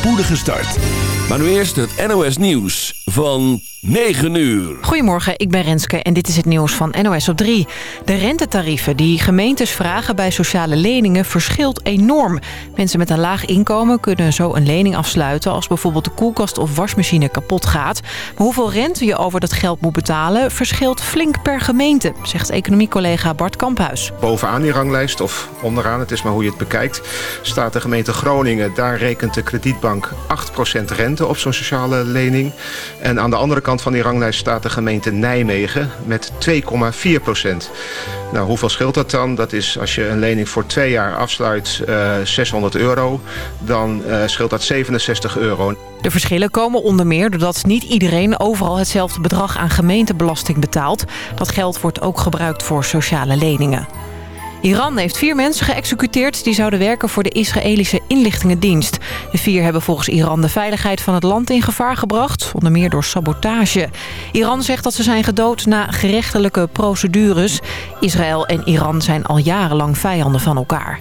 spoedige start. Maar nu eerst het NOS Nieuws van 9 uur. Goedemorgen, ik ben Renske en dit is het nieuws van NOS op 3. De rentetarieven die gemeentes vragen bij sociale leningen verschilt enorm. Mensen met een laag inkomen kunnen zo een lening afsluiten... als bijvoorbeeld de koelkast of wasmachine kapot gaat. Maar hoeveel rente je over dat geld moet betalen... verschilt flink per gemeente, zegt economiecollega Bart Kamphuis. Bovenaan die ranglijst, of onderaan, het is maar hoe je het bekijkt... staat de gemeente Groningen. Daar rekent de kredietbank 8% rente op zo'n sociale lening. En aan de andere kant van die ranglijst staat de gemeente Nijmegen met 2,4 procent. Nou, hoeveel scheelt dat dan? Dat is als je een lening voor twee jaar afsluit uh, 600 euro, dan uh, scheelt dat 67 euro. De verschillen komen onder meer doordat niet iedereen overal hetzelfde bedrag aan gemeentebelasting betaalt. Dat geld wordt ook gebruikt voor sociale leningen. Iran heeft vier mensen geëxecuteerd die zouden werken voor de Israëlische inlichtingendienst. De vier hebben volgens Iran de veiligheid van het land in gevaar gebracht, onder meer door sabotage. Iran zegt dat ze zijn gedood na gerechtelijke procedures. Israël en Iran zijn al jarenlang vijanden van elkaar.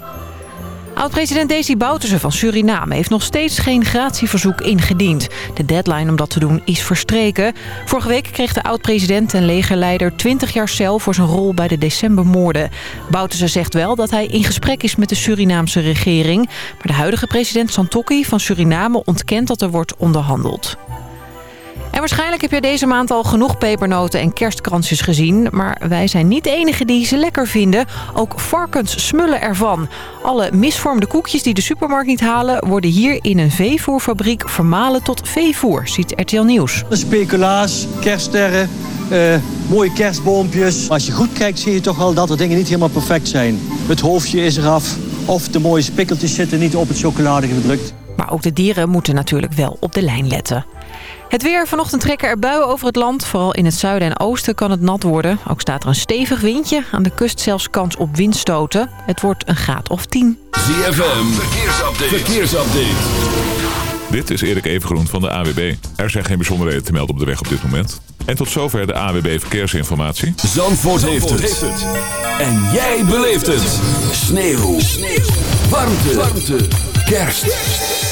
Oud-president Desi Bouterse van Suriname heeft nog steeds geen gratieverzoek ingediend. De deadline om dat te doen is verstreken. Vorige week kreeg de oud-president en legerleider 20 jaar cel voor zijn rol bij de decembermoorden. Bouterse zegt wel dat hij in gesprek is met de Surinaamse regering. Maar de huidige president Santokki van Suriname ontkent dat er wordt onderhandeld. En waarschijnlijk heb je deze maand al genoeg pepernoten en kerstkransjes gezien. Maar wij zijn niet de enige die ze lekker vinden. Ook varkens smullen ervan. Alle misvormde koekjes die de supermarkt niet halen... worden hier in een veevoerfabriek vermalen tot veevoer, ziet RTL Nieuws. Speculaas, kerststerren, uh, mooie kerstboompjes. Als je goed kijkt zie je toch wel dat er dingen niet helemaal perfect zijn. Het hoofdje is eraf of de mooie spikkeltjes zitten niet op het chocolade gedrukt. Maar ook de dieren moeten natuurlijk wel op de lijn letten. Het weer. Vanochtend trekken er buien over het land. Vooral in het zuiden en oosten kan het nat worden. Ook staat er een stevig windje. Aan de kust zelfs kans op windstoten. Het wordt een graad of 10. ZFM. Verkeersupdate. Verkeersupdate. Dit is Erik Evengroen van de AWB. Er zijn geen bijzonderheden te melden op de weg op dit moment. En tot zover de AWB Verkeersinformatie. Zandvoort, heeft, het. En jij beleeft het. Sneeuw. Sneeuw. Warmte. Warmte. Kerst.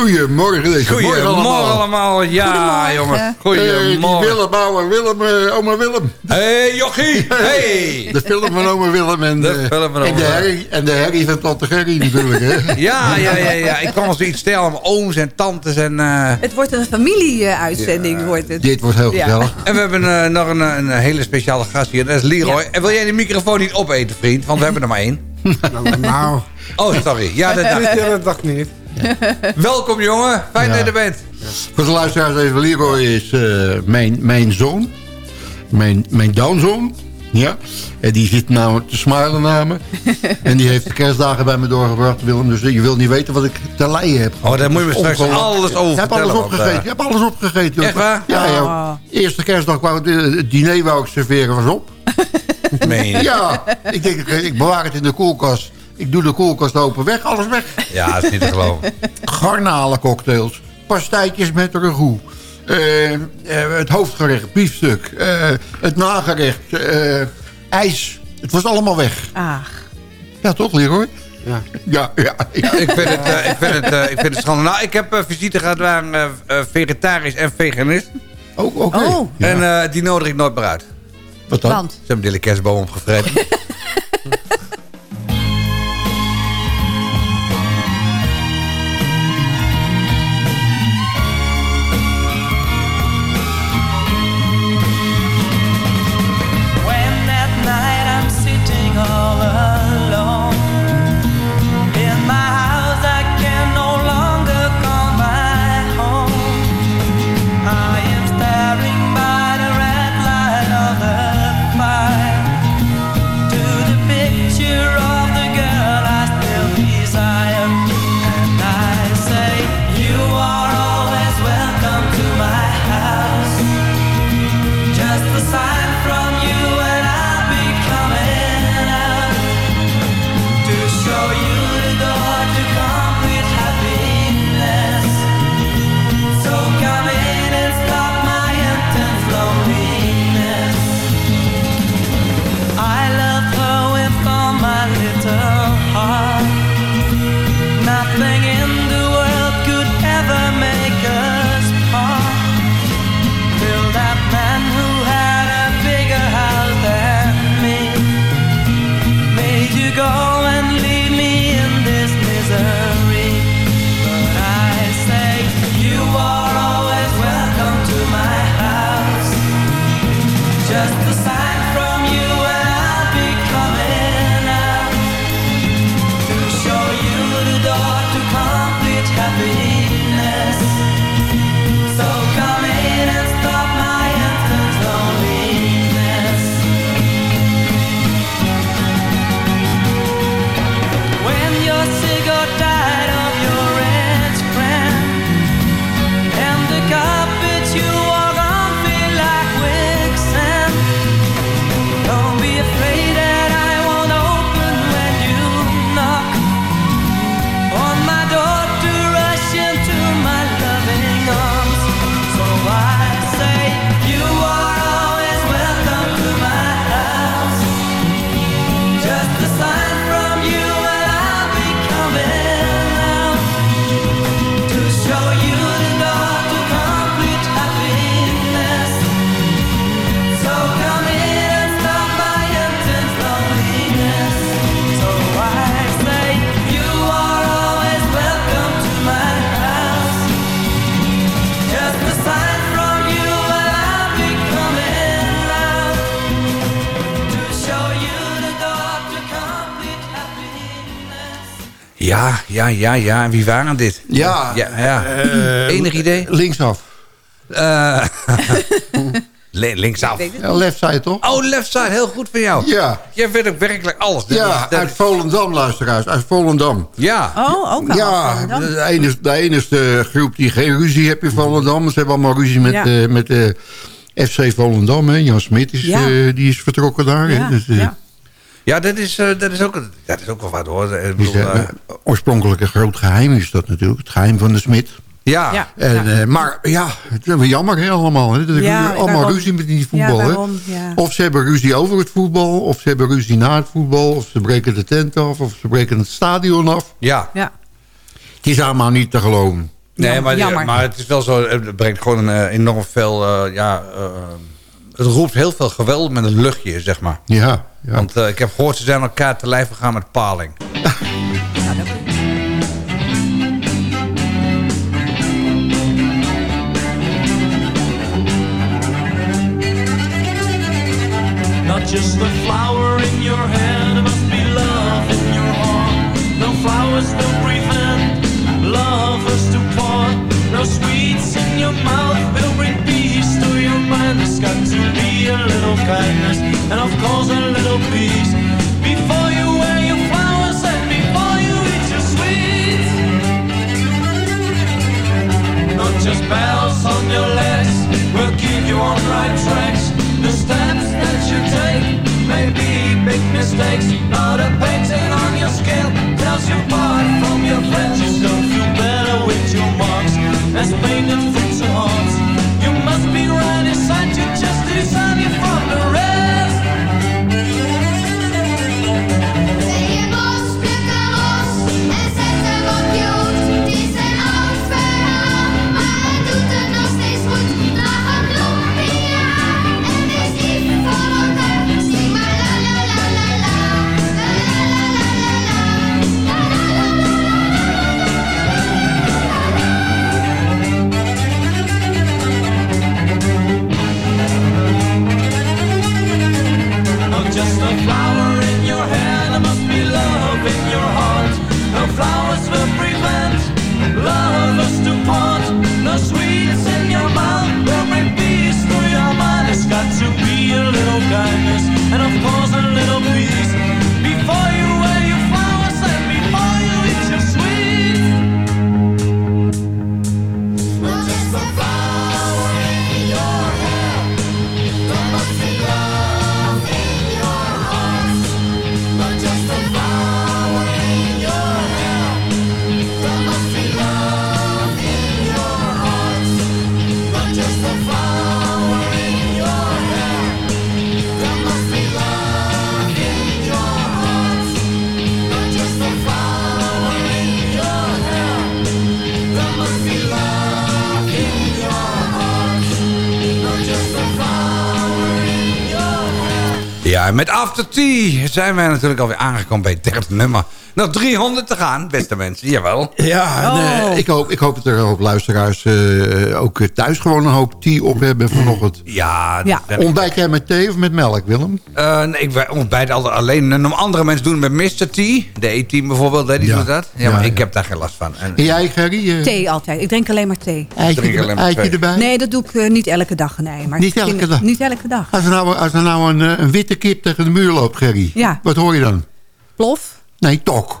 Goedemorgen. Goedemorgen allemaal. allemaal. Ja, jongen. Goedemorgen. Hey, Willem, ouwe Willem, uh, oma Willem. hey, jochie. Hey. De film van oma Willem en, de, film van en, de, herrie, en de herrie van tante Gerry natuurlijk. Hè? ja, ja, ja, ja. Ik kan ons iets stellen. Ooms en tantes en... Uh... Het wordt een familie-uitzending. Ja. Wordt het. Dit wordt heel gezellig. En we hebben uh, nog een, een, hele speciale gast hier. Dat is Leroy. En wil jij die microfoon niet opeten, vriend? Want we hebben er maar één. nou... Oh, sorry. Ja, dat dacht, dat dacht niet. Welkom jongen, fijn dat je er bent. Voor de luisteraars even, Leroy is uh, mijn, mijn zoon. Mijn, mijn downzoon. Ja. En die zit nou te smilen naar me. en die heeft de kerstdagen bij me doorgebracht, Willem. Dus je wil niet weten wat ik te lijden heb. Oh, daar moet je me straks alles over Je hebt alles opgegeten. Je hebt alles opgegeten. Echt waar? Ja, ja. Oh. Eerste kerstdag kwam het, diner wou ik serveren was op. Meen Ja. Ik denk, ik bewaar het in de koelkast. Ik doe de koelkast open, weg, alles weg. Ja, dat is niet te geloven. Garnalencocktails, pastijtjes met ragout. Uh, uh, het hoofdgerecht, biefstuk. Uh, het nagerecht, ijs. Het was allemaal weg. Ach. Ja, toch, Leroy? Ja. Ja, ja, ja. ik vind het, ik vind het, ik vind het schande. Nou, ik heb visite gehad waar vegetarisch en veganist. Oh, oké. Okay. Oh. En die nodig ik nooit meer uit. Wat dan? Want? Ze hebben de hele kerstboom opgevreten. Ja, ja, ja. En wie waren dit? Ja. ja, ja. Uh, Enig idee? Linksaf. Uh, linksaf. Ja, left side toch? Oh, left side. Heel goed van jou. Ja. Jij weet ook werkelijk alles. Ja, dat uit Volendam, luisteraars. Uit Volendam. Ja. Oh, ook Ja, de enige, de enige groep die geen ruzie heeft in Volendam. Ze hebben allemaal ruzie met, ja. uh, met de FC Volendam. Hè. Jan Smit is, ja. uh, die is vertrokken daar. Ja, dus, ja. Ja, dat is, uh, dat, is ook, dat is ook wel wat hoor. Ik bedoel, uh, oorspronkelijk een groot geheim is dat natuurlijk. Het geheim van de Smit. Ja. ja, en, ja. Uh, maar ja, het is wel jammer hè, allemaal. Hè. Dat Ja, allemaal waarom? ruzie met die voetbal. Ja, hè. waarom? Ja. Of ze hebben ruzie over het voetbal. Of ze hebben ruzie na het voetbal. Of ze breken de tent af. Of ze breken het stadion af. Ja. Ja. Het is allemaal niet te geloven. Nee, maar, maar het is wel zo. Het brengt gewoon een, enorm veel. Uh, ja, uh, het roept heel veel geweld met een luchtje, zeg maar. Ja, ja. Want ik heb gehoord, ze zijn elkaar te lijf gegaan met paling. Not just the flower in your it must be love in your heart. No flowers, no kindness and of course a little peace. Before you wear your flowers and before you eat your sweets. Not just bells on your legs will keep you on right tracks. The steps that you take may be big mistakes not a painting on your skin tells you apart from your friends. You don't feel better with your marks. As painted met After Tea zijn wij natuurlijk alweer aangekomen bij het derde nummer. Nog 300 te gaan, beste mensen. Jawel. Ja, en, Oh. eh, ik, hoop, ik hoop dat er een hoop luisteraars eh, ook thuis gewoon een hoop thee op hebben vanochtend. Ja, Ja. dat- Ontbijt jij met thee of met melk, Willem? Eh, nee, ik ontbijt altijd alleen. En andere mensen doen het met Mr. T. De E-team bijvoorbeeld, hè, die Ja. doet dat. Ja, Ja, maar ja. ik heb daar geen last van. En, En jij, Gerry? eh, Thee altijd. Ik drink alleen maar thee. eitje, drink alleen maar eitje twee. erbij? Nee, dat doe ik eh, niet elke dag. Nee, maar Niet elke dag? Niet elke dag. Als er nou, als er nou een, eh, een witte kip tegen de muur loopt, Gerry, Ja. wat hoor je dan? Plof. Nee, tok.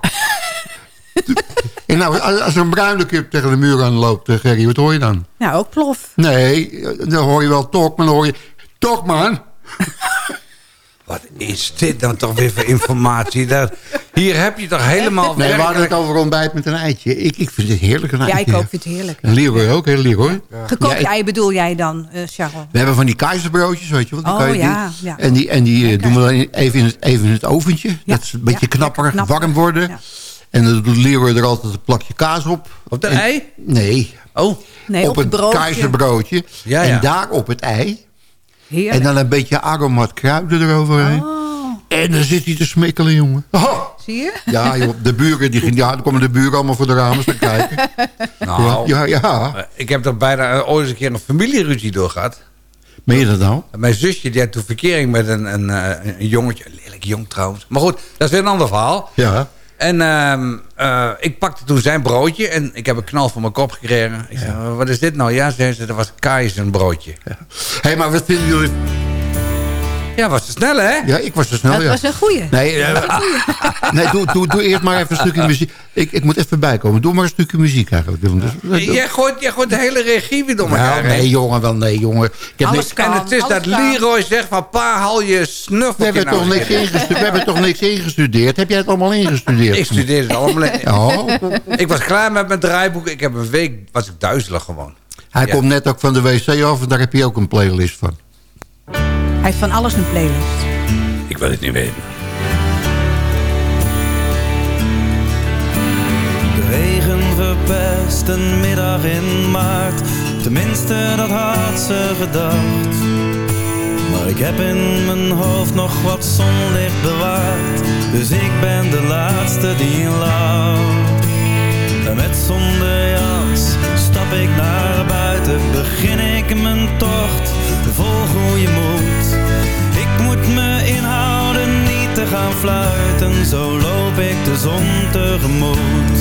en nou, als er een bruine kip tegen de muur aan loopt, eh, Gerry, wat hoor je dan? Nou, ook plof. Nee, eh, dan hoor je wel tok, maar dan hoor je... Tok, man! Wat is dit dan toch weer voor informatie? Dat, hier heb je toch helemaal... Nee, we hadden het over ontbijt met een eitje. Ik, ik vind het heerlijk, een Ja, eitje. ik ook. vind het heerlijk. En Leroy ook, heel Leroy. Ja, ik- ei bedoel jij dan, eh Charles? We hebben van die keizerbroodjes, weet je wel. die Oh, kan je ja, ja. En die, en die eh, doen we dan even in het, even in het oventje. dat is een beetje ja, knapperig. warm worden. Ja. En dan doet Leroy er altijd een plakje kaas op. Op de En- ei? Nee, Oh, Nee, op, op, het het broodje. keizerbroodje. Ja, ja. En daar op het ei. Heerlijk. En dan een beetje aromat kruiden eroverheen. Oh, En dan zit hij te smikkelen, jongen. Oh, zie je? ja, joh, de buren, die, ja, dan komen de buren allemaal voor de ramen te kijken. nou... Ja, ja. eh, Ik heb er bijna eh, ooit eens een keer een familieruzie door gehad. Meen je dat nou? Mijn zusje die had toen verkering met een, een, eh, een jongetje. Een lelijk jong trouwens. Maar goed, dat is weer een ander verhaal. Ja. En ehm, eh, ik pakte toen zijn broodje en ik heb een knal voor mijn kop gekregen. Ik zei, wat is dit nou? Ja, zei ze, dat was zijn broodje. Hé, hey, maar wat vinden jullie... Ja, was te snel hè? Ja, ik was te snel, Dat ja. was een goeie. Nee, eh, nee doe, doe, doe eerst maar even een stukje muziek. Ik, ik moet even bijkomen. Doe maar een stukje muziek eigenlijk. Dus- Jij gooit, jij gooit de hele regie weer door Nou, elkaar nee, jongen, wel nee, jongen. Ik heb Alles niks, kan. En het is dat kan. Leroy zegt van pa, haal je we, snuffeltje hebben nou toch niks we hebben toch niks ingestudeerd? Heb jij het allemaal ingestudeerd? Ik studeerde het allemaal. in. Oh, Ik was klaar met mijn draaiboek. Ik heb een week, was ik duizelig gewoon. hij Ja. komt net ook van de wc af en daar heb je ook een playlist van. Hij heeft van alles een playlist. Ik wil het niet weten. De regen verpest een middag in maart. Tenminste, dat had ze gedacht. Maar ik heb in mijn hoofd nog wat zonlicht bewaard. Dus ik ben de laatste die lacht. En met zonder jas stap ik naar buiten. Begin ik mijn tocht vol goede moed. Ik moet me inhouden niet te gaan fluiten. Zo loop ik de zon tegemoet.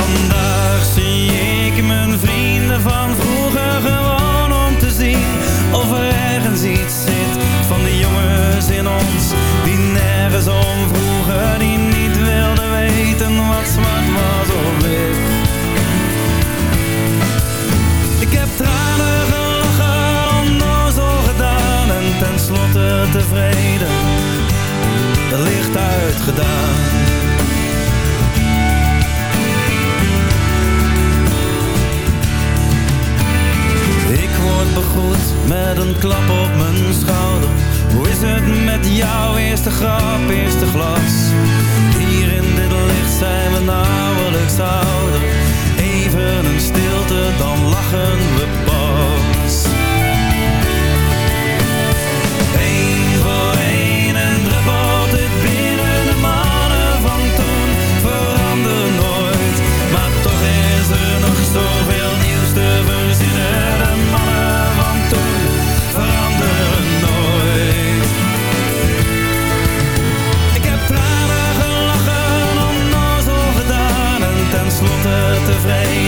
Vandaag zie ik mijn vrienden van vroeger gewoon om te zien of er ergens iets zit van die jongens in ons die nergens om vroegen, die niet wilden weten wat zwart was of wit. Ik heb tranen gelachen, onnozel gedaan en tenslotte tevreden, de licht uitgedaan. Ik word begroet met een klap op mijn schouder. Hoe is het met jouw eerste grap, eerste glas? Hier in dit licht zijn we nauwelijks ouder. Even een stilte, dan lachen we pas.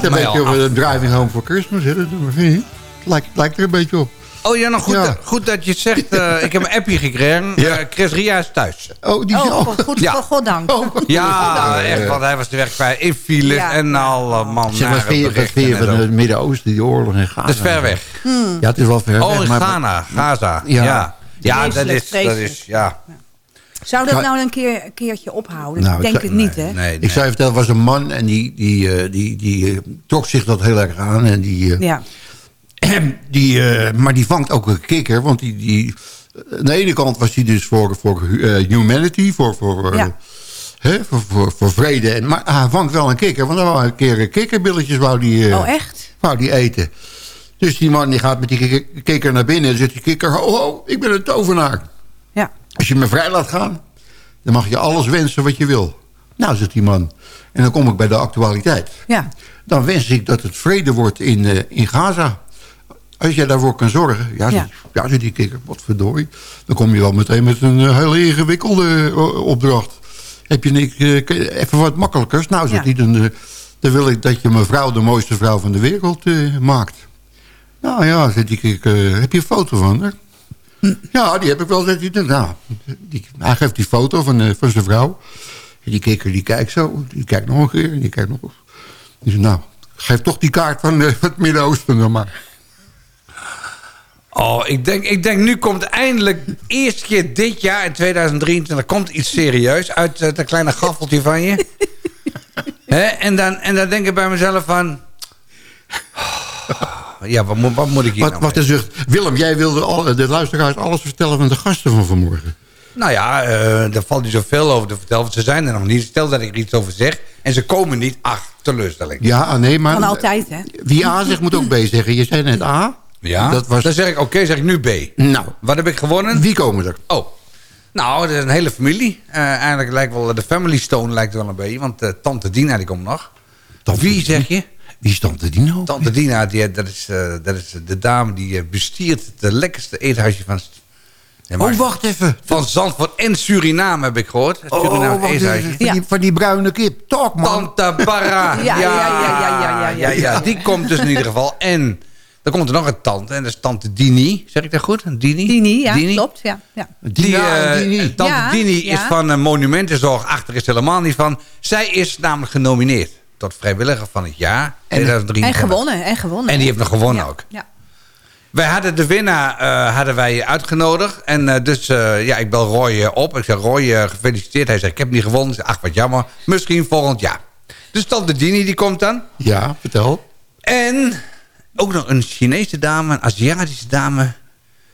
lijkt een beetje op af. een Driving Home for Christmas. Hè? Dat vind je lijkt, lijkt er een beetje op. Oh ja, nou goed, Ja. dat- goed dat je het zegt. eh, ik heb een appje gekregen. Ja. Eh, Chris Ria is thuis. Oh, die Oh, oh. goed, goed, Ja. God- goddank. Ja, echt, want hij was de weg kwijt in files Ja. en al man Zeg, wat vind je, wat vind je van het Midden-Oosten, die oorlog in Gaza? Dat is ver weg. Ja, het is wel ver Oh, weg. in maar- Ghana, Gaza. Ja. Ja, ja. dat, is, dat is, ja. Zou dat nou een, keer, een keertje ophouden? Nou, ik denk ik het niet, hè? Nee, Ik nee. zou je vertellen, er was een man en die, die, eh, die, die eh, trok zich dat heel erg aan. En die, eh, Ja. die, eh, maar die vangt ook een kikker. Want die, die, aan de ene kant was hij dus voor, voor eh, humanity, voor, voor, Ja. hè, voor, voor, voor vrede. En, maar hij vangt wel een kikker, want dan een keer kikkerbilletjes wou die, eh, Oh, echt? wou die eten. Dus die man die gaat met die kikker- naar binnen en zegt die kikker... Ho, ho, ik ben een tovenaar. Als je me vrij laat gaan, dan mag je alles wensen wat je wil. Nou, zegt die man. En dan kom ik bij de actualiteit. Ja. Dan wens ik dat het vrede wordt in, eh, in Gaza. Als jij daarvoor kan zorgen. Ja, Ja. zegt die kikker, wat verdorie. Dan kom je wel meteen met een eh, hele ingewikkelde eh, opdracht. Heb je je even wat makkelijkers? Nou, zegt Ja. hij, dan, dan wil ik dat je mijn vrouw de mooiste vrouw van de wereld maakt. Nou ja, zegt die kikker, heb je een foto van haar? Ja, die heb ik wel. Nou, die, hij geeft die foto van, eh, van zijn vrouw. En die kikker die kijkt zo. Die kijkt nog een keer. En die kijkt nog. Die zegt, nou, geef toch die kaart van eh, het Midden-Oosten dan maar. Oh, ik denk, ik denk nu komt eindelijk de eerste keer dit jaar in 2023 komt iets serieus uit dat kleine gaffeltje van je. En, dan, en dan denk ik bij mezelf van... Ja, wat moet, wat moet ik hier Wat, nou wat is. Willem, jij wilde al, de luisteraars alles vertellen van de gasten van vanmorgen. Nou ja, eh daar valt niet zoveel over te vertellen. Want ze zijn er nog niet. Stel dat ik er iets over zeg. En ze komen niet. Ach, teleurstelling. Ja, nee, maar... Van altijd, hè? Wie A zegt, moet ook B zeggen. Je zei net A. Ja, Dat was... dan zeg ik oké, zeg ik nu B. Nou, Wat heb ik gewonnen? wie komen er? Oh. Nou, dat is een hele familie. Eh, eigenlijk lijkt wel, de family stone lijkt wel een beetje. Want eh, tante Dina, die komt nog. Tante Wie zeg je? Wie is Tante Dino? Tante Dina, die, dat, is, eh, dat is de dame die eh, bestiert het lekkerste eethuisje van... Oh, wacht even. Van Zandvoort en Suriname heb ik gehoord. Het Oh, Suriname even. eethuisje. Van, Ja. die, van die bruine kip. Talk, man. Tante Barra. Ja, ja, ja, ja, ja, ja, ja. Die komt dus in ieder geval. En dan komt er nog een tante. En dat is tante Dini. Zeg ik dat goed? Dini? Dini, ja, klopt. Ja, ja. Die, Dina eh, Dini. Tante Ja, Dini is ja. van Monumentenzorg. Achter is helemaal niet van. Zij is namelijk genomineerd. Tot vrijwilliger van het jaar. En 2023. gewonnen, en gewonnen. En die heeft nog gewonnen Ja, ook. Ja. Wij hadden de winnaar eh, hadden wij uitgenodigd. En eh, dus eh, ja, ik bel Roy op. Ik zeg, Roy, gefeliciteerd. Hij zegt, ik heb niet gewonnen. Ik zeg, ach, wat jammer. Misschien volgend jaar. Dus tante Dini die komt dan. Ja, vertel. En ook nog een Chinese dame, een Aziatische dame.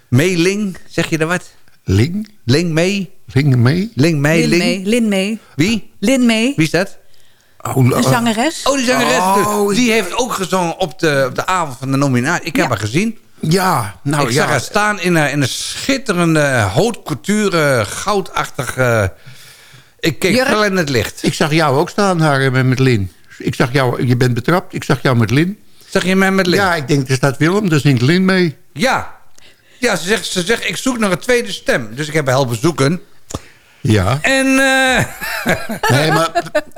Mei Ling, zeg je daar wat? Ling? Ling Mei? Ling mee? Ling Mei Lin Ling? mee, Lin mee. Wie? Lin mee, Wie is dat? Oh, een zangeres. Oh, die zangeres. Oh, die heeft ook gezongen op de, op de avond van de nominatie. Ik heb Ja. haar gezien. Ja, nou ik ja. zag haar staan in een, in een schitterende haute couture, goudachtig... eh, ik keek wel in het licht. Ik zag jou ook staan daar eh, met, met Lin. Ik zag jou, je bent betrapt. Ik zag jou met Lin. Zag je mij met licht? Ja, ik denk, er staat Willem, daar zingt Lin mee. Ja. Ja, ze zegt, ze zegt, ik zoek naar een tweede stem. Dus ik heb haar helpen zoeken. Ja. En... eh Nee, maar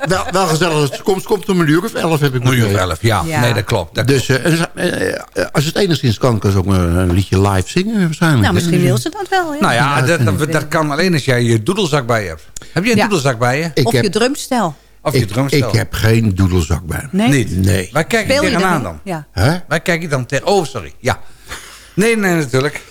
wel, wel gezellig. Het komt, komt om een uur of elf, heb ik Miljoen begrepen. elf, ja. Ja. Nee, dat klopt. Dat Dus eh, eh, als het enigszins kan, kan ze ook een, een liedje live zingen waarschijnlijk. Nou, misschien wil ze dat wel. Ja. Nou ja, Ja, dat, dat kan alleen als jij je doedelzak bij je hebt. Heb jij een Ja. doedelzak bij je? Ik of heb, je drumstel. Of je ik, drumstel? ik heb geen doedelzak bij me. Nee. Niet? Nee. Waar kijk je Speel je tegenaan ermee? dan? Ja. Hè? Waar kijk je dan tegen? Oh, sorry. Ja. Nee, nee, natuurlijk.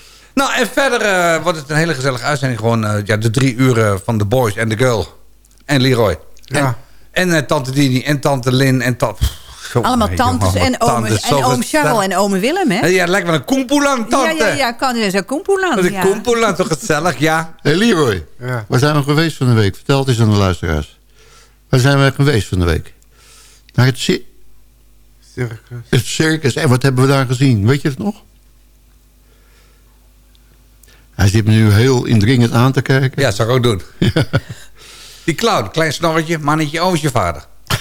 Nou, en verder eh, wordt het een hele gezellige uitzending. Gewoon eh, ja, de drie uren van The Boys en The Girl. En Leroy. Ja. En, en eh, tante Dini en tante Lin en tante... Allemaal tantes en, ooms, en oom Charles en ome Willem, hè? Ja, het lijkt wel een koempoelang, Ja, tante. ja, ja, kan is een koempoelang. Dat is ja. een koempoelang, toch gezellig, ja. Hé Leroy, waar zijn we geweest van de week? Vertel het eens aan de luisteraars. Waar zijn we geweest van de week? Naar het, ci- het circus. En wat hebben we daar gezien? Weet je het nog? Hij zit me nu heel indringend aan te kijken. Ja, dat zou ik ook doen. Die clown, klein snorretje, mannetje, je vader.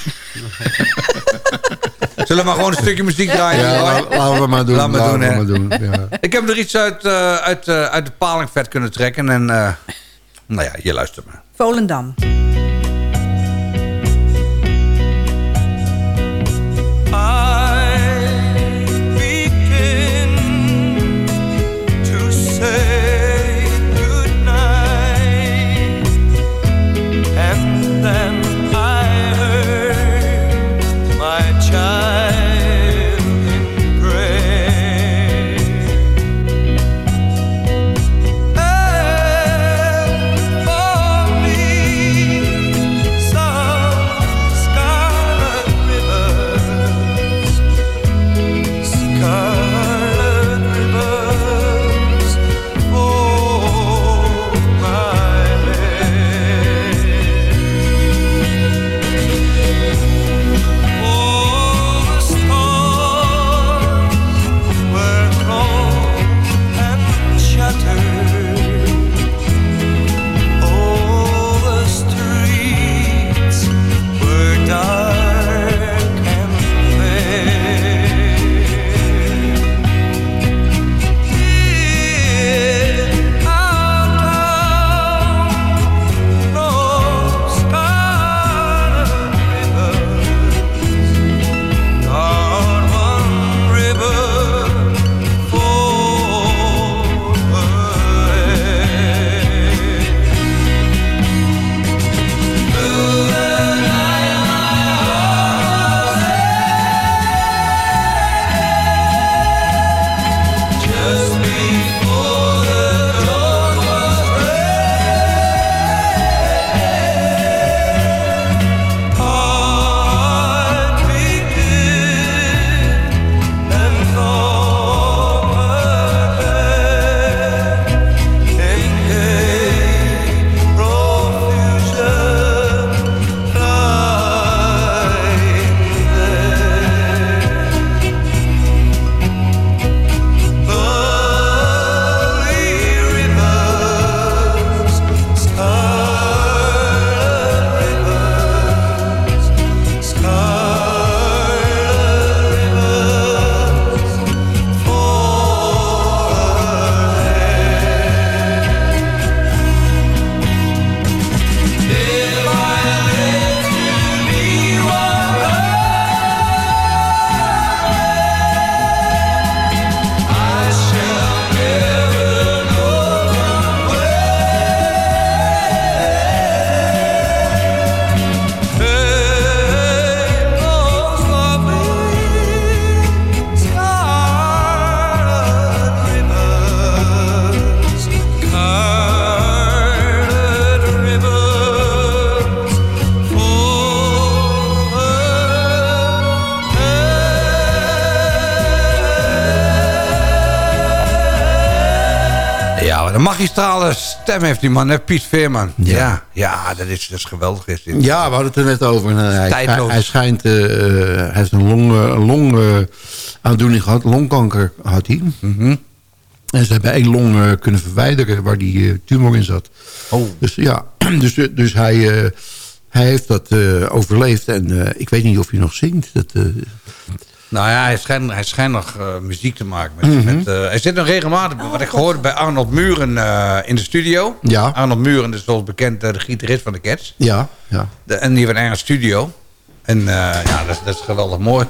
Zullen we maar gewoon een stukje muziek draaien? Ja, la- laten we maar doen. Laat doen, we maar doen. Ja. Ik heb er iets uit, eh, uit, eh, uit de palingvet kunnen trekken. En eh, nou ja, je luistert maar. Volendam. Stem heeft die man, hè? Piet Veerman. Ja, ja, ja dat, is, dat is geweldig. Is dit. Ja, we hadden het er net over. Hij, hij, hij schijnt, uh, hij heeft een long, long uh, aandoening gehad. Longkanker had hij. Mm En ze hebben één long kunnen verwijderen waar die tumor in zat. Oh. Dus ja, dus, dus hij, hij heeft dat overleefd. En ik weet niet of hij nog zingt. Dat, nou ja, hij schijnt, hij schijnt nog uh, muziek te maken. Met, mm -hmm. met, uh, hij zit nog regelmatig, wat ik gehoord bij Arnold Muren uh, in de studio. Ja. Arnold Muren is zoals bekend de gitarist van de Cats. Ja, ja. De, en die heeft een eigen studio. En ja, dat, dat is geweldig mooi.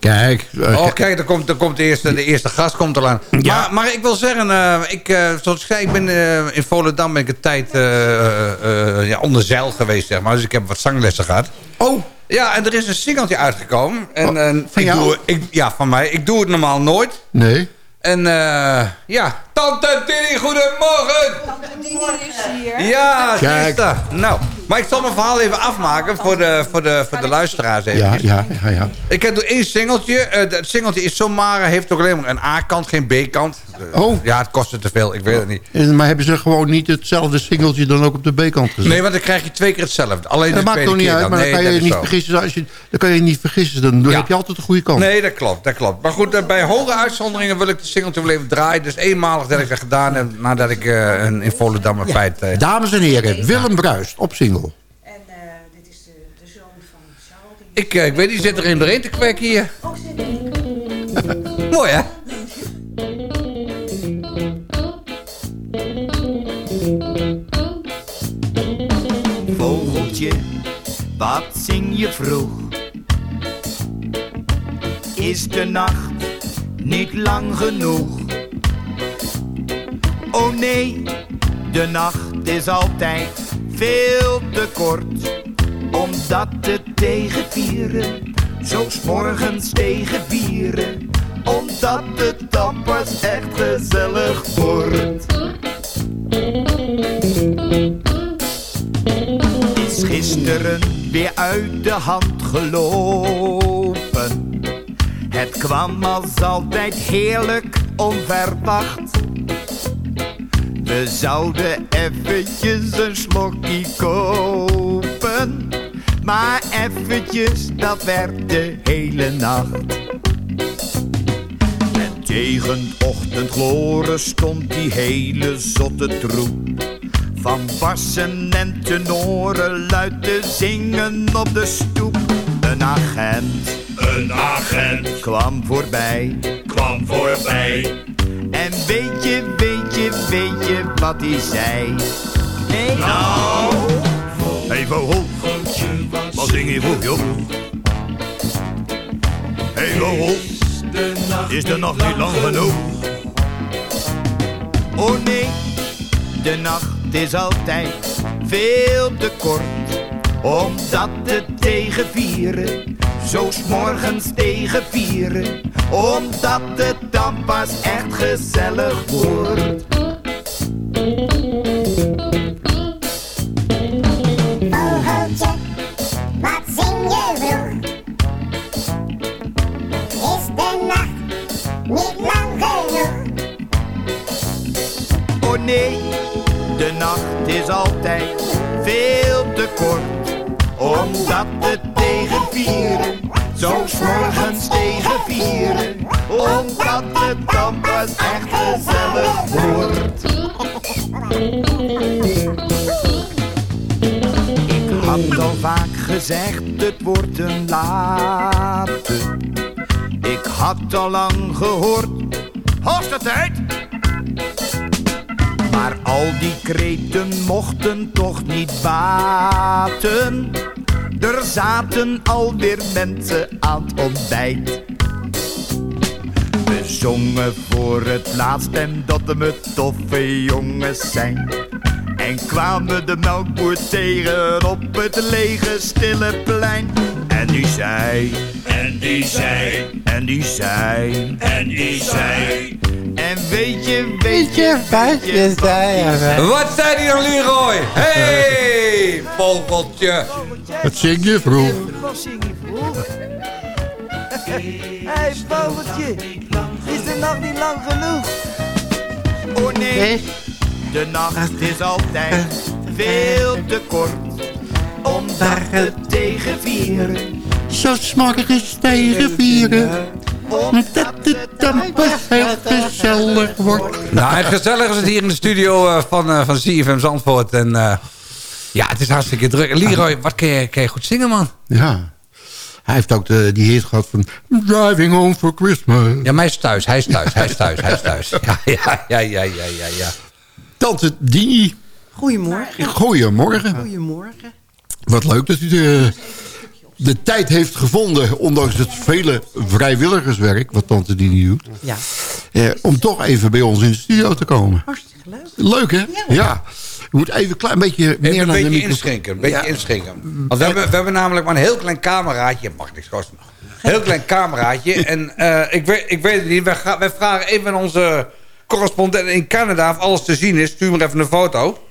Kijk. oh, kijk, daar komt, komt de, eerste, de eerste gast komt er aan. Ja. Maar, maar ik wil zeggen, uh, ik, uh, zoals ik zei, ik ben in Volendam ben ik een tijd ja, onder zeil geweest, zeg maar. Dus ik heb wat zanglessen gehad. Oh. Ja, en er is een singeltje uitgekomen. En, oh, van ik jou? doe, ik, ja, van mij. Ik doe het normaal nooit. Nee. En ja, Tante Tini, goedemorgen! Tante Tini is hier. Ja, Kijk. Nou, maar ik zal mijn verhaal even afmaken voor de, voor de, voor de luisteraars even. Ja, ja, ja, ja. Ik heb één singeltje. Uh, het singeltje is zo maar, heeft ook alleen maar een A-kant, geen B-kant. Oh. Ja, het kostte te veel, ik weet het niet. En, maar hebben ze gewoon niet hetzelfde singeltje dan ook op de B-kant gezet? Nee, want dan krijg je twee keer hetzelfde. Alleen dat maakt toch niet uit, dan. maar nee, dan kan je je niet vergissen. Als je, dan kan je je niet vergissen, dan ja. heb je altijd de goede kant. Nee, dat klopt, dat klopt. Maar goed, uh, bij hoge uitzonderingen wil ik de singeltje wel even draaien. Dus eenmalig dat ik dat gedaan heb, nadat ik uh, een in Volendam een ja. feit... Uh, Dames en heren, Willem Bruist op single. En uh, dit is de, de zoon van Charles. Ik, uh, ik weet niet, zit er in doorheen te kwekken hier. Oh, zit er Mooi, hè? Vogeltje, wat zing je vroeg? Is de nacht niet lang genoeg? Oh nee, de nacht is altijd veel te kort. Omdat het tegen vieren, zo morgens tegen vieren. Omdat het dan pas echt gezellig wordt. Is gisteren weer uit de hand gelopen. Het kwam als altijd heerlijk onverwacht. We zouden eventjes een slokje kopen. Maar eventjes, dat werd de hele nacht. En tegen ochtendgloren stond die hele zotte troep. Van bassen en tenoren luid te zingen op de stoep. Een agent, een agent, kwam voorbij, kwam voorbij. Weet je, weet je, weet je wat hij zei? Nee. Nou, hey vogel, wat zing je vroeg, joh? Hey vogel, is de nacht niet lang genoeg? Oh nee, de nacht is altijd veel te kort. Omdat het tegen vieren, zo 's morgens tegen vieren. Omdat het dan pas echt gezellig wordt. Vogeltje, wat zing je vroeg? Is de nacht niet lang genoeg? Oh nee, de nacht is altijd veel te kort. Omdat het tegen vieren, zo morgens tegen vieren. Omdat het dan pas echt gezellig wordt. Ik had al vaak gezegd, het wordt een late. Ik had al lang gehoord, hoogste tijd. Maar al die kreten mochten toch niet baten. Er zaten alweer mensen aan het ontbijt. We zongen voor het laatst en dat we toffe jongens zijn. En kwamen de melkboer tegen op het lege stille plein. En die zei, en die zei, en die zei, en die zei. En weet je, weet je, wat je zei? Wat zei die dan, Leroy? Hey, vogeltje. Wat zing je vroeg? Wat zing je vroeg? Hé, hey, vogeltje. Is de nacht niet lang genoeg? Oh nee, de nacht is altijd veel te kort om dagen tegen vieren. Zo s'morgens tegen vieren. Omdat het dan pas heel gezellig wordt. Nou, en gezellig is het hier in de studio eh, van, uh, van CFM Zandvoort. En uh, ja, het is hartstikke druk. Leroy, wat kan je, kan je goed zingen, man? Ja. Hij heeft ook de, die hit gehad van Driving Home for Christmas. Ja, maar hij is thuis, hij is thuis, hij is thuis, hij is thuis. Ja, ja, ja, ja, ja, ja. ja. Tante Dini. Goedemorgen. Goedemorgen. Goedemorgen. Wat leuk dat u de, de tijd heeft gevonden, ondanks het vele vrijwilligerswerk wat Tante Dini doet. Ja. Eh, om toch even bij ons in de studio te komen. Hartstikke leuk. Leuk, hè? Ja. Je moet even een klein beetje meer Even naar een de beetje microfoon. inschenken, een beetje Ja. inschenken. Want we hebben, we hebben namelijk maar een heel klein cameraatje. Mag niks kosten. Heel klein cameraatje. En eh, ik, weet, ik weet het niet. Wij, gaan- wij vragen even aan onze correspondent in Canada... of alles te zien is. Stuur maar even een foto.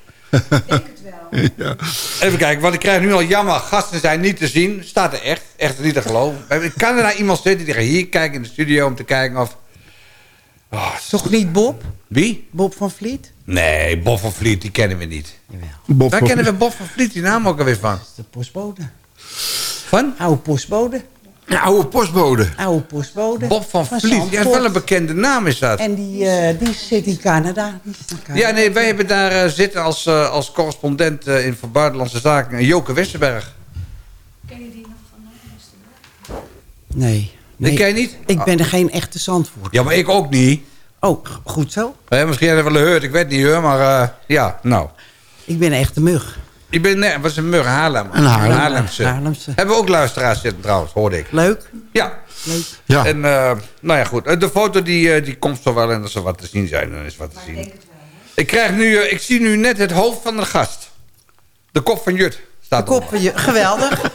Ja. Even kijken, want ik krijg nu al jammer. Gasten zijn niet te zien. Staat er echt. Echt niet te geloven. We hebben in Canada iemand zitten die gaat hier kijken in de studio... om te kijken of... Oh, Toch niet Bob? wie? Bob van Vliet? Nee, Bob van Vliet, die kennen we niet. Waar van- kennen we Bob van Vliet die naam ook alweer van? De postbode. Van? Oude postbode. Ja, oude postbode. Oude postbode. Bob van Vliet. Ja, dat is Zandvoort. wel een bekende naam is dat. En die, eh, die zit in Canada. Die zit in Canada. Ja, nee, wij hebben daar eh, zitten als, eh, als correspondent in voor Buitenlandse Zaken. Joke Westerberg. Nee. Die ken je niet? Ik ben er geen echte Zandvoort. Ja, maar ik ook niet. Oh, goed zo. Eh, misschien heb je wel gehoord, ik weet niet hoor, maar eh, ja, nou. Ik ben een echte mug. Ik ben, nee, wat is een mug? Haarlem. Een Haarlem. Haarlemse. Haarlemse. Hebben we ook luisteraars zitten trouwens, hoorde ik. Leuk. Ja. Leuk. Ja. En eh, nou ja, goed. Eh, De foto die, eh, die komt zo wel en als er wat te zien zijn, dan is wat te zien. Ik krijg nu, ik zie nu net het hoofd van de gast. De kop van Jut staat De kop van je, geweldig.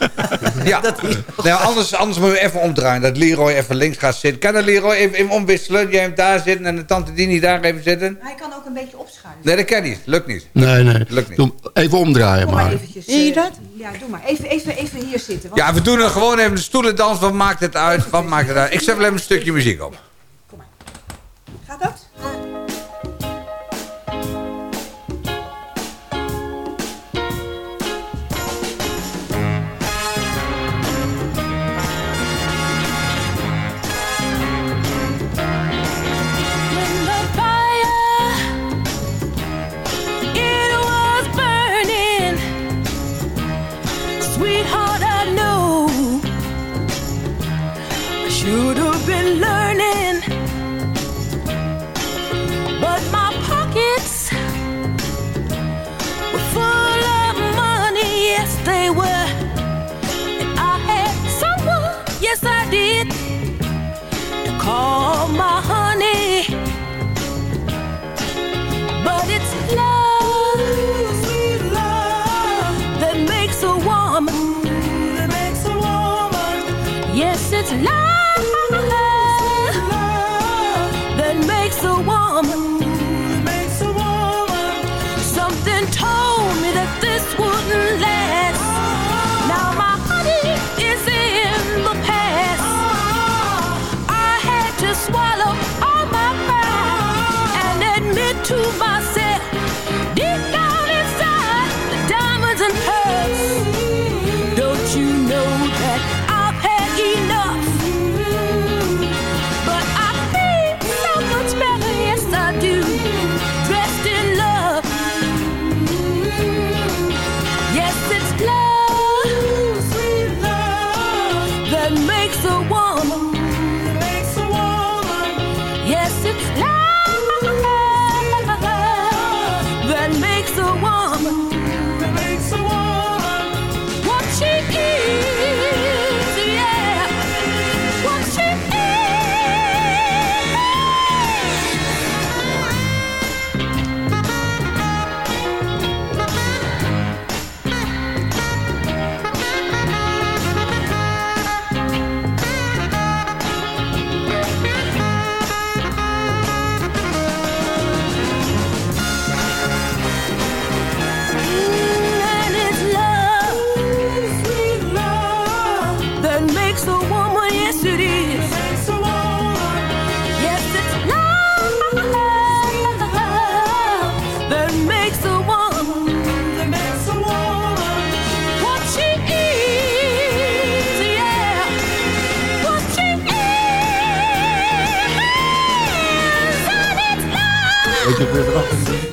Ja, nou, anders, anders moeten we even omdraaien. Dat Leroy even links gaat zitten. Kan dat Leroy even, even omwisselen? Jij hem daar zitten en de tante Dini daar even zitten? Hij kan ook een beetje opschuiven. Nee, dat kan niet. Lukt niet. Nee, nee. Lukt niet. Doe- Even omdraaien Kom maar maar. eventjes. Zie je eh, dat? Ja, doe maar. Even, even, even hier zitten. want- Ja, we doen er gewoon even de stoelendans. Wat maakt het uit? Wat maakt het uit? Ik zet wel even een stukje muziek op. Gaat dat?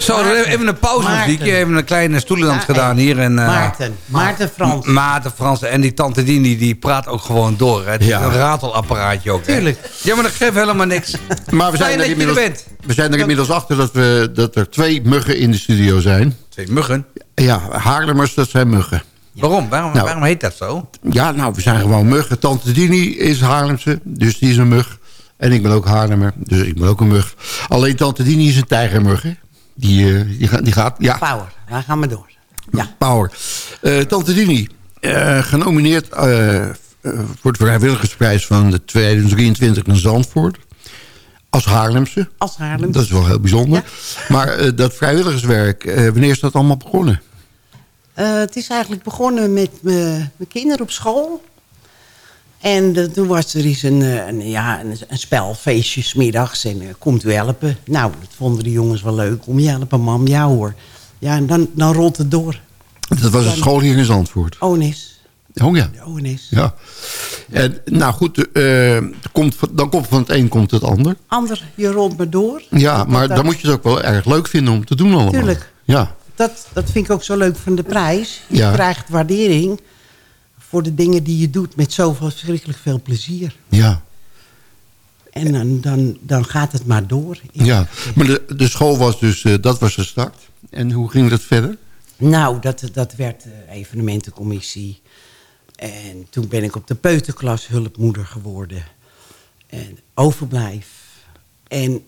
Zo, even een pauzemuziekje. Even een kleine stoelenland gedaan hier. En, uh, Maarten. Maarten Frans. Maarten Frans. En die tante Dini, die praat ook gewoon door. Het is een ratelapparaatje ook. hè. Tuurlijk. Ja, maar dat geeft helemaal niks. Maar we zijn, Fijn er dat je er inmiddels, bent. we zijn er inmiddels achter dat, we, dat er twee muggen in de studio zijn. Twee muggen. Ja, Haarlemmers, dat zijn muggen. Waarom? Waarom, Nou. waarom heet dat zo? Ja, nou, we zijn gewoon muggen. Tante Dini is Haarlemse, dus die is een mug. En ik ben ook Haarlemmer, dus ik ben ook een mug. Alleen Tante Dini is een tijgermug, hè? Die, eh, die, gaat, die gaat... Ja, Power. Daar gaan we door. Ja. Power. Eh, Tante Dini, eh, genomineerd voor de vrijwilligersprijs van de 2023 in Zandvoort. Als Haarlemse. Als Haarlem. Dat is wel heel bijzonder. Maar dat vrijwilligerswerk, wanneer is dat allemaal begonnen? Het is eigenlijk begonnen met mijn kinderen op school. En toen was er eens een, eh, een, ja, een, een spel, middags. En eh, komt u helpen? Nou, dat vonden de jongens wel leuk. Kom je helpen, mam? Ja hoor. Ja, en dan, dan rolt het door. Dat was een school hier in Zandvoort. ONIS. Oh ja. ONIS. ja. En, nou goed, eh, komt, dan komt van het een komt het ander. Ander, je rolt maar door. Ja, maar dat- dan moet je het ook wel erg leuk vinden om te doen allemaal. Tuurlijk. Ja, Dat, dat vind ik ook zo leuk van de prijs. Je Ja. krijgt waardering voor de dingen die je doet met zoveel verschrikkelijk veel plezier. ja, En dan, dan, dan gaat het maar door. ja. Maar de, de school was dus, eh, dat was de start. En hoe ging dat verder? Nou, dat, dat werd evenementencommissie. En toen ben ik op de peuterklas hulpmoeder geworden. En overblijf. En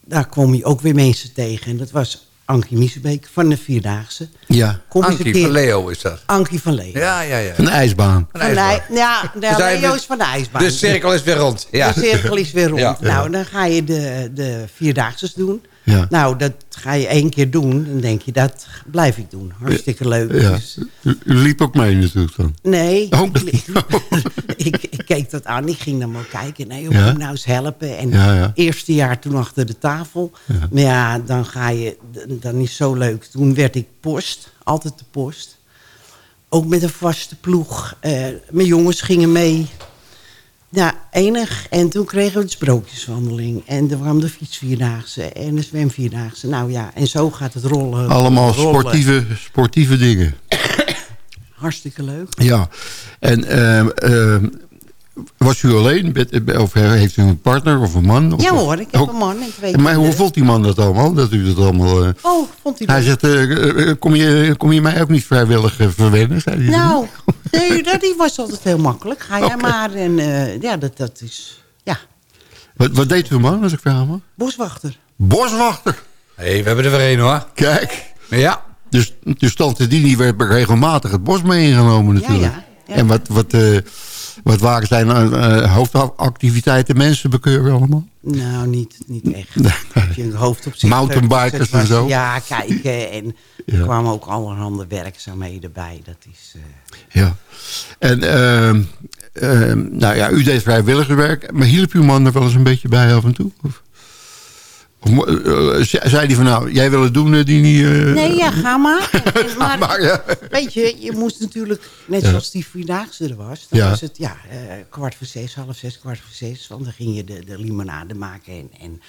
daar kwam je ook weer mensen tegen. En dat was Ankie Miesebeek van de Vierdaagse. Ja, Kom eens een Ankie keer- van Leo is dat. Ankie van Leo. Ja, ja, ja. een ijsbaan. Een Van de, ijsbaan. ij- ja, de We zijn Leo de- is van de ijsbaan. De cirkel is weer rond. Ja. De cirkel is weer rond. Ja. Nou, dan ga je de, de Vierdaagse doen. Ja. Nou, dat ga je één keer doen. Dan denk je, dat blijf ik doen. Hartstikke leuk. Ja. Dus, U, u liep ook mee natuurlijk dan. nee, Oh, ik, ik, ik keek dat aan. Ik ging dan maar kijken. Nee, hoe Ja. moet ik nou eens helpen? En eerste jaar toen achter de tafel. Maar ja, dan ga je... Dan is zo leuk. Toen werd ik post. Altijd de post. Ook met een vaste ploeg. Eh, mijn jongens gingen mee. Ja, enig. En toen kregen we de sprookjeswandeling. En er kwam de fietsvierdaagse en de zwemvierdaagse. Nou ja, en zo gaat het rollen. Allemaal rollen. sportieve, sportieve dingen. Hartstikke leuk. Ja. En ehm, ehm, was u alleen? Of heeft u een partner of een man? Of Ja hoor, ik heb ook- een man Maar hoe vond die man dat allemaal? Dat u dat allemaal... eh, Oh, vond hij hij zegt, eh, eh, kom, je, kom je mij ook niet vrijwillig verwennen? Zei hij. Nou, nee, dat die was altijd heel makkelijk. Ga jij maar. En eh, ja, dat, dat is... Ja, Wat, wat deed uw man als ik vraag mag? boswachter. Boswachter. hey, we hebben er weer een hoor. Kijk. Ja. Dus, dus tante Dini werd regelmatig het bos mee ingenomen natuurlijk. ja, ja. En wat, wat, eh, wat waren zijn eh, hoofdactiviteiten mensen bekeuren allemaal? Nou, niet, niet echt. Heb je een hoofd op zich. Mountainbikers was- en zo? Ja, kijken. En er kwamen ook allerhande werkzaamheden bij. Dat is... eh, Ja. En ehm, ehm, nou ja, u deed vrijwilligerswerk. Maar hielp uw man er wel eens een beetje bij af en toe? Of, eh, zei hij van nou, jij wil het doen, eh, Dini? eh, Nee, ja, ga maar. Maar, ja. weet je, je moest natuurlijk, net Ja. zoals die Vierdaagse er was... dan Ja. was het ja, eh, kwart voor zes, half zes, kwart voor zes... want dan ging je de, de limonade maken en, en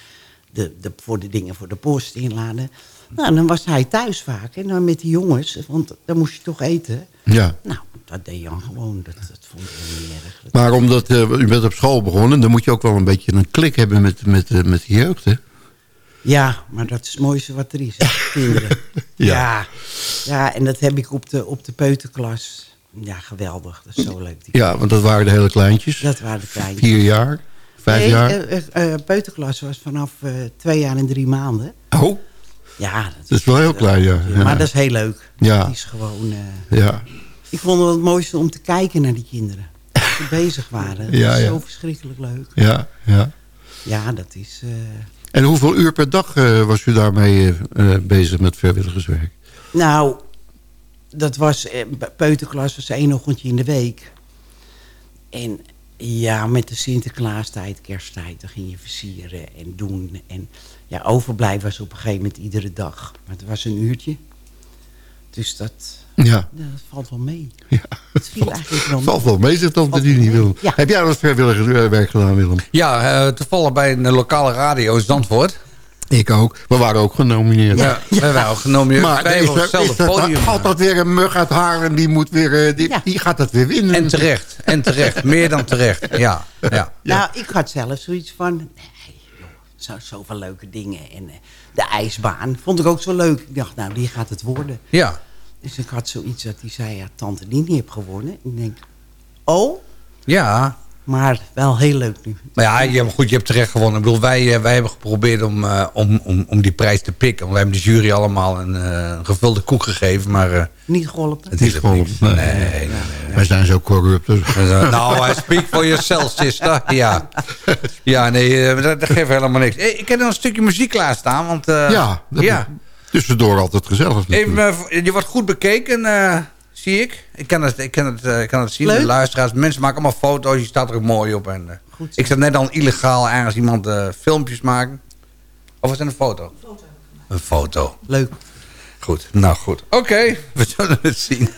de, de, voor de dingen voor de post inladen. Nou, dan was hij thuis vaak en dan met die jongens... want dan moest je toch eten. Ja. Nou, dat deed Jan gewoon, dat, dat vond ik niet erg. Maar omdat eh, u bent op school begonnen... dan moet je ook wel een beetje een klik hebben met, met, eh, met de jeugd, hè? Ja, maar dat is het mooiste wat er is, kinderen. Ja. ja. Ja, en dat heb ik op de, op de peuterklas. Ja, geweldig. Dat is zo leuk. Die Ja, want dat waren de hele kleintjes. Dat waren de kleintjes. Vier jaar, vijf nee, jaar. eh, eh, eh, peuterklas was vanaf twee jaar en drie maanden. oh, Ja, dat, dat is wel heel klein, ja. ja. Maar dat is heel leuk. Ja. Het is gewoon... Ja, ik vond het het mooiste om te kijken naar die kinderen. Dat ze bezig waren. Dat Ja, is ja. zo verschrikkelijk leuk. ja, ja. Ja, dat is... En hoeveel uur per dag eh, was u daarmee eh, eh, bezig met vrijwilligerswerk? Nou, dat was... peuterklas was één ochtendje in de week. En ja, met de Sinterklaastijd, kersttijd... dan ging je versieren en doen. En ja, overblijven was op een gegeven moment iedere dag. Maar het was een uurtje. Dus dat, Ja. dat valt wel mee. ja. Het viel eigenlijk wel mee. Valt wel mee, zegt tante mee. Willem. Ja. Heb jij wat vrijwilligerswerk gedaan, Willem? Ja, eh, toevallig bij een lokale radio in Zandvoort. Ik ook. We waren ook genomineerd. Ja, we waren ook genomineerd. Maar Wij is, er, er podium. altijd weer een mug uit Haarlem. Die, moet weer, eh, die, die gaat dat weer winnen. En terecht. En terecht. Meer dan terecht. Ja. ja. Nou, ik had zelf zoiets van... Nee, joh, zo, zoveel leuke dingen. En eh, de ijsbaan vond ik ook zo leuk. Ik dacht, nou, die gaat het worden. Ja. Dus ik had zoiets dat hij zei... Ja, tante Nini heeft gewonnen. Ik denk, oh, Ja. maar wel heel leuk nu. Maar ja, je, hebt- goed, je hebt terecht gewonnen. Ik bedoel, wij, eh, wij hebben geprobeerd om, eh, om, om, om die prijs te pikken. Want wij hebben de jury allemaal een, eh, gevulde koek gegeven. Maar eh, Niet geholpen. het is Niet geholpen. Nee, Nee, nee, nee, nee. Wij zijn zo corrupt. dus- nou, I speak for yourself, sister. Ja, ja nee, dat, dat geeft helemaal niks. Hey, ik heb nog een stukje muziek klaarstaan. Want, eh, ja, dat ja. Tussendoor altijd gezellig. Even, eh, je wordt goed bekeken, eh, zie ik. Ik kan het, ik kan het, eh, ik kan het zien. Leuk. De luisteraars, mensen maken allemaal foto's. Je staat er ook mooi op. En, eh, Goed ik zat net al illegaal ergens iemand eh, filmpjes maken. Of was het een foto? Een foto. Leuk. Goed, nou goed. Oké, we zullen het zien.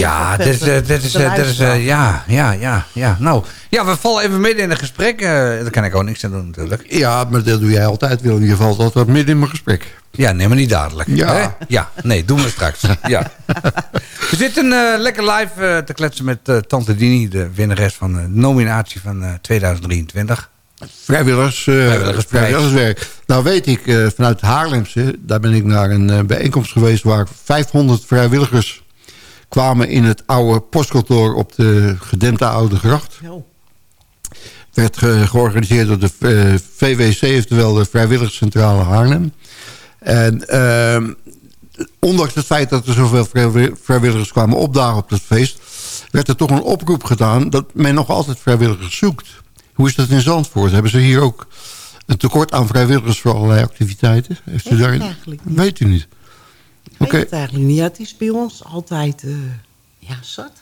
Ja, dit is, eh, dit is, eh, is eh, ja, ja, ja, ja. Nou, ja, we vallen even midden in een gesprek. daar kan ik ook niks aan doen natuurlijk. Ja, maar dat doe jij altijd, Willem. Je valt altijd midden in mijn gesprek. Ja, nee, maar niet dadelijk. Ja. Hè? Ja, nee, doen we straks. ja. We zitten eh, lekker live eh, te kletsen met eh, Tante Dini, de winnares van de nominatie van eh, 2023. Vrijwilligers, eh, vrijwilligerswerk. Nou weet ik, eh, vanuit Haarlemse, daar ben ik naar een eh, bijeenkomst geweest... waar 500 vrijwilligers kwamen in het oude postkantoor op de gedempte Oude Gracht. Jo. werd ge- georganiseerd door de eh, VWC, oftewel de Vrijwilligerscentrale Haarlem. En ehm, ondanks het feit dat er zoveel vrijwi- vrijwilligers kwamen opdagen op dat feest... werd er toch een oproep gedaan dat men nog altijd vrijwilligers zoekt. Hoe is dat in Zandvoort? Hebben ze hier ook een tekort aan vrijwilligers voor allerlei activiteiten? Heeft u daar... Weet u niet? Ik weet het eigenlijk niet. Ja, het is bij ons altijd eh, ja, zat.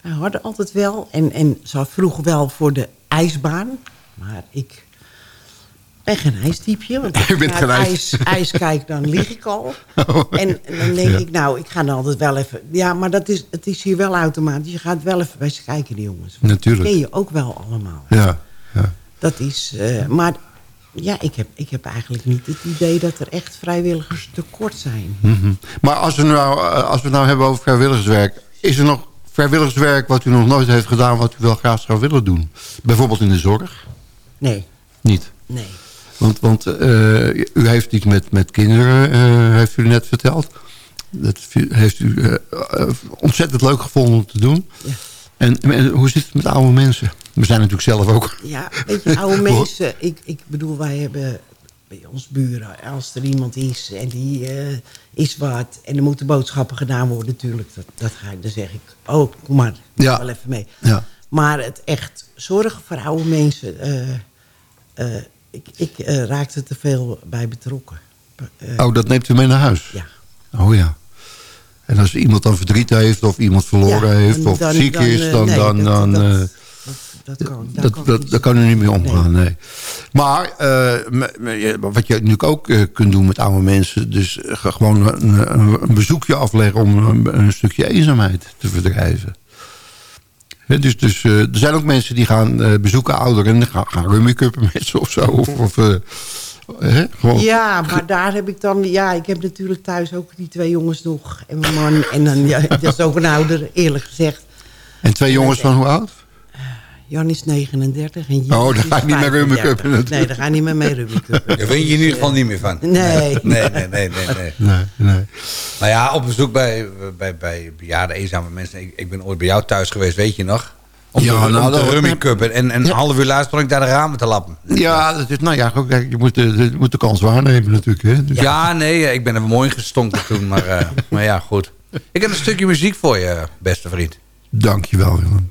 We hadden altijd wel. En, en ze vroegen wel voor de ijsbaan. maar ik ben geen ijstypje. Want als Je bent ik geen naar ijs. ijs, ijs kijk, dan lieg ik al. Oh. En, en dan denk Ja. ik, nou, ik ga dan altijd wel even... Ja, maar dat is, het is hier wel automatisch. Je gaat wel even bij ze kijken, die jongens. Natuurlijk. Dat ken je ook wel allemaal. Ja, ja. Dat is... eh, maar ja, ik heb, ik heb eigenlijk niet het idee dat er echt vrijwilligers tekort zijn. Mhm. Maar als we, nou, eh, als we het nou hebben over vrijwilligerswerk... is er nog vrijwilligerswerk wat u nog nooit heeft gedaan... wat u wel graag zou willen doen? Bijvoorbeeld in de zorg? Nee, Niet? nee. Want, want eh, u heeft iets met, met kinderen, eh, heeft u net verteld. Dat heeft u ontzettend leuk gevonden om te doen. Ja. En, en hoe zit het met oude mensen? We zijn natuurlijk zelf ook. Ja, weet je, oude mensen... Ik, ik bedoel, wij hebben bij ons buren... als er iemand is en die eh, is wat... en er moeten boodschappen gedaan worden natuurlijk... dat, dat ga ik, dan zeg ik, oh, kom maar, Ja. wel even mee. Ja. Maar het echt zorgen voor oude mensen... eh, ik, ik raakte te veel bij betrokken. Oh, dat neemt u mee naar huis? Ja. Oh ja. En als iemand dan verdriet heeft of iemand verloren Ja, heeft of dan- ziek dan, is, dan, nee, dan, dan, dat- dat kan, daar dat, kan dat, kan u niet mee omgaan, nee. Maar eh, wat je natuurlijk ook eh, kunt doen met oude mensen... dus eh, gewoon een, een- bezoekje afleggen om een, een stukje eenzaamheid te verdrijven. Hè, dus dus er zijn ook mensen die gaan bezoeken ouderen... en gaan, gaan rummikuppen met ze of zo. Of, of, Ja, maar daar heb ik dan... Ja, ik heb natuurlijk thuis ook die twee jongens nog. En mijn man. En dan, ja, dat is ook een ouder, eerlijk gezegd. En twee jongens van hoe oud? Jan is 39 en Jan Oh, daar ga je niet meer 35. rummikuppen natuurlijk. Nee, daar ga je niet meer mee rummikuppen. Daar win je in ieder geval niet meer van. Nee. Nee, nee, nee, nee. nee. Nee, nee. Nou ja, op bezoek bij, bij, bij bejaarde, eenzame mensen. Ik, ik ben ooit bij jou thuis geweest, weet je nog? Om Ja, te, nou, te dat- rummikuppen. En, en een half uur later stond ik daar de ramen te lappen. Ja, dat is, nou ja, je moet de, je moet de kans waarnemen natuurlijk. Hè? Dus- Ja, nee, ik ben er mooi gestonken toen. Maar, eh, maar ja, goed. Ik heb een stukje muziek voor je, beste vriend. Dankjewel, Willem.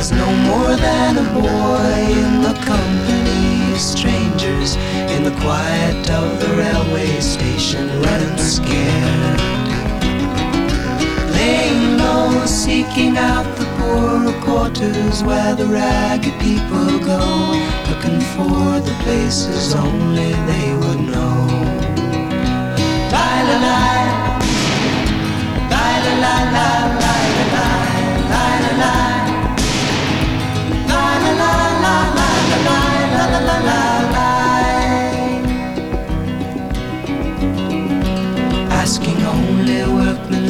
Was no more than a boy in the company of strangers, in the quiet of the railway station, running scared. Laying low, seeking out the poorer quarters where the ragged people go, looking for the places only they would know. La. La la la la la la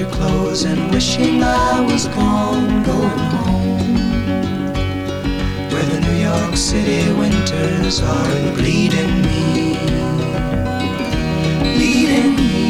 Winter clothes and wishing I was gone, going home. Where the New York City winters are bleeding me, bleeding me,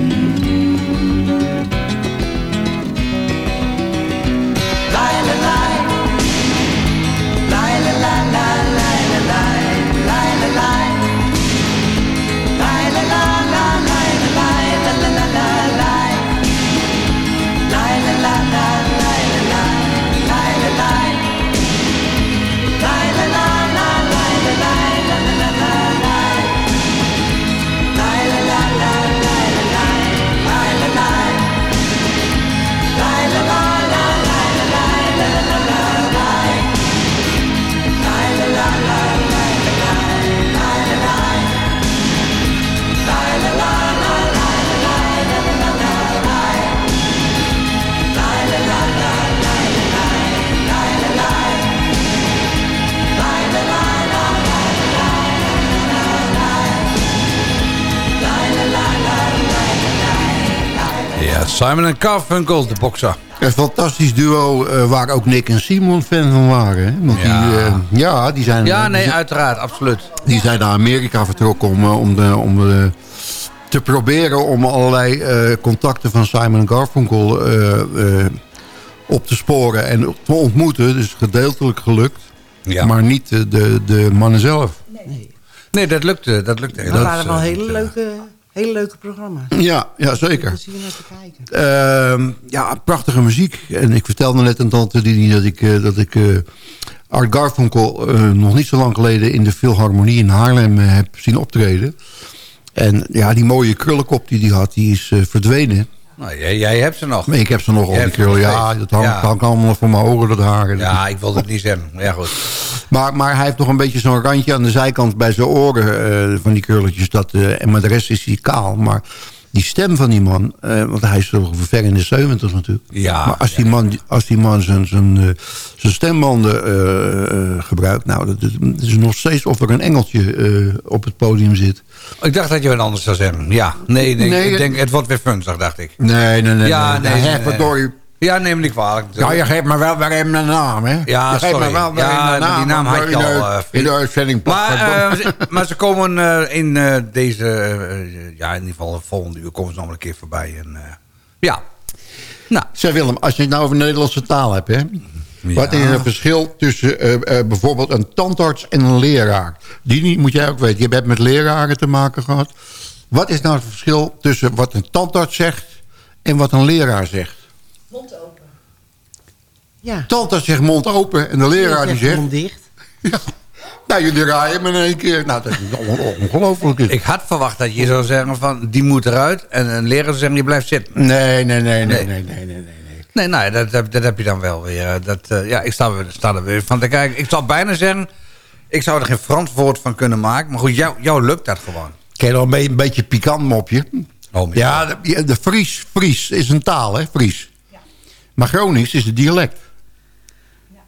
Simon en Garfunkel, de bokser. Een fantastisch duo eh, waar ook Nick en Simon fan van waren. Hè? Want Ja. Die, eh, ja, die zijn, Ja, nee, die, uiteraard, absoluut. die zijn naar Amerika vertrokken om, eh, om, de, om de, te proberen om allerlei eh, contacten van Simon en Garfunkel eh, eh, op te sporen en te ontmoeten. Dus gedeeltelijk gelukt. Ja. Maar niet de, de, de mannen zelf. Nee, dat lukte. Dat lukte Dat waren wel hele leuke, hele leuke programma's. Ja, ja zeker. Plezier naar te kijken. Ehm, ja, prachtige muziek. En ik vertelde net aan tante Dini dat ik, eh, dat ik eh, Art Garfunkel eh, nog niet zo lang geleden in de Philharmonie in Haarlem heb zien optreden. En ja, die mooie krullenkop die hij had, die is verdwenen. Nou, jij, jij hebt ze nog. Maar ik heb ze nog al, die krullen. Ja, dat hangt, Ja. hangt allemaal nog van mijn ogen, dat haar. Ja, ik wilde het niet zeggen. Ja, goed. Maar, maar hij heeft nog een beetje zo'n randje aan de zijkant bij zijn oren eh, van die krulletjes. Dat, eh, en maar de rest is hij kaal. Maar die stem van die man, eh, want hij is toch ver in de 70 natuurlijk. Ja, maar als die man, als die man zijn, zijn, eh, zijn stembanden eh, gebruikt, nou, dat is, het is nog steeds of er een engeltje op het podium zit. Ik dacht dat je wat anders zou zeggen. Ja, nee, nee, Nee, ik denk, het wordt weer funzig, dacht ik. Nee, nee, nee. Ja, nee, nee, nee, nee. Ja, neem me niet kwalijk. Ja, je geeft me wel weer even een naam, hè? Ja, je geeft sorry. me wel weer Ja, een maar die naam had je al, eh, in de uitzending. Maar, eh, ze- maar ze komen eh, in deze... ja, in ieder geval de volgende uur komen ze nog een keer voorbij. En, ja. Nou. Zeg Willem, als je het nou over de Nederlandse taal hebt... Hè, Wat is het verschil tussen bijvoorbeeld een tandarts en een leraar? Die niet, moet jij ook weten. Je hebt met leraren te maken gehad. Wat is nou het verschil tussen wat een tandarts zegt... en wat een leraar zegt? Mond open. Ja. Tandarts zegt mond open en de leraar die zegt... mond dicht. Nou, jullie raaien me in één keer. Nou, dat is on- ongelooflijk. Ik had verwacht dat je zou zeggen van... die moet eruit. En een leraar zou zeggen, je blijft zitten. Nee, nee, nee, nee, Nee. nee, nee, nee, nee. Nee, nou, dat, dat, dat heb je dan wel weer. eh, Dat, eh, ja, ik sta, er- sta er weer van te kijken. Ik zou bijna zeggen... ik zou er geen Frans woord van kunnen maken. Maar goed, jou, jou lukt dat gewoon. Ken je nog een, be- een beetje pikant mopje? Oh, ja, de, ja, de Fries, Fries is een taal, hè, Fries. Maar Gronings is een dialect.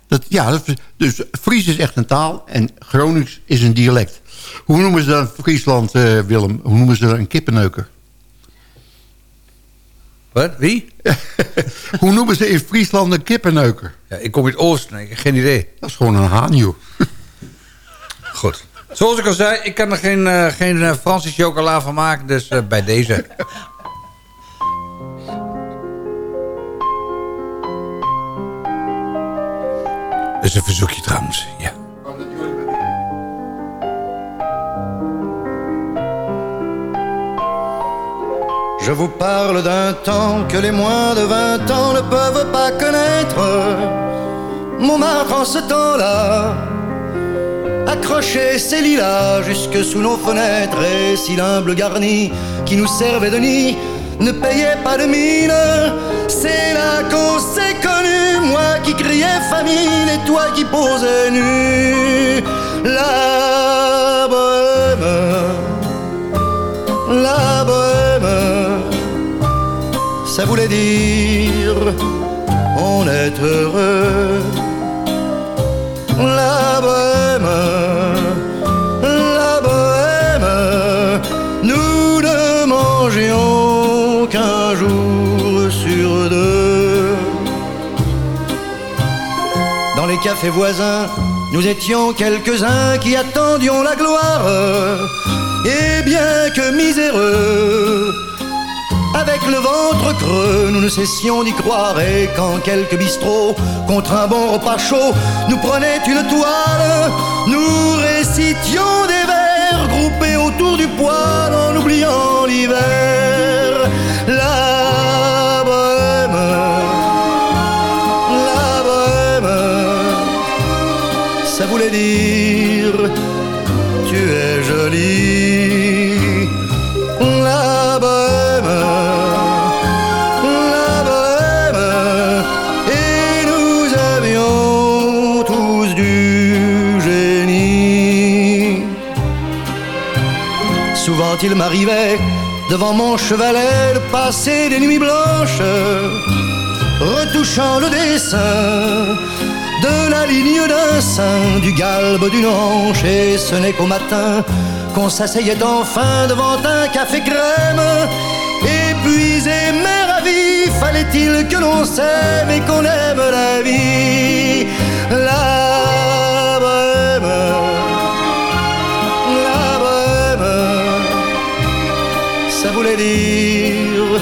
Dat, ja, dat, dus Fries is echt een taal en Gronings is een dialect. Hoe noemen ze dan in Friesland, eh, Willem? Hoe noemen ze dan een kippenneuker? Wat? Wie? Hoe noemen ze in Friesland een kippenneuker? Ja, ik kom uit oosten, ik heb geen idee. Dat is gewoon een haan, joh. Goed. Zoals ik al zei, ik kan er geen, eh, geen eh, Franse chocola van maken. Dus bij deze. Je vous parle d'un temps que les moins de 20 ans ne peuvent pas connaître. Montmartre en ce temps-là accrochait ses lilas jusque sous nos fenêtres et si l'humble garni qui nous servait de nid ne payait pas de mine. C'est là qu'on s'est connu, moi qui criais famine et toi qui posais nu. La bohème, la bohème, ça voulait dire on est heureux. La bohème, café voisin, nous étions quelques-uns qui attendions la gloire. Et bien que miséreux, avec le ventre creux, nous ne cessions d'y croire. Et quand quelques bistrots, contre un bon repas chaud, nous prenaient une toile, nous récitions des vers groupés autour du poêle en oubliant l'hiver. Ça voulait dire tu es jolie. La bohème, la bohème, et nous avions tous du génie. Souvent il m'arrivait devant mon chevalet de passer des nuits blanches, retouchant le dessin de la ligne d'un sein, du galbe d'une hanche, et ce n'est qu'au matin qu'on s'asseyait enfin devant un café crème. Épuisé mais ravi, fallait-il que l'on s'aime et qu'on aime la vie? La bohème, la bohème, ça voulait dire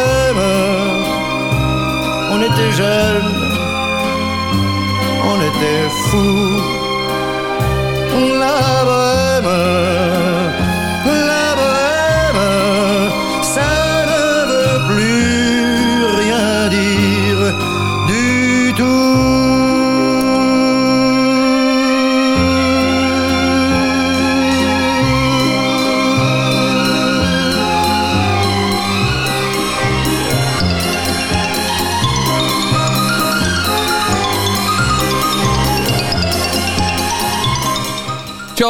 jeunes, on était fous. La bohème,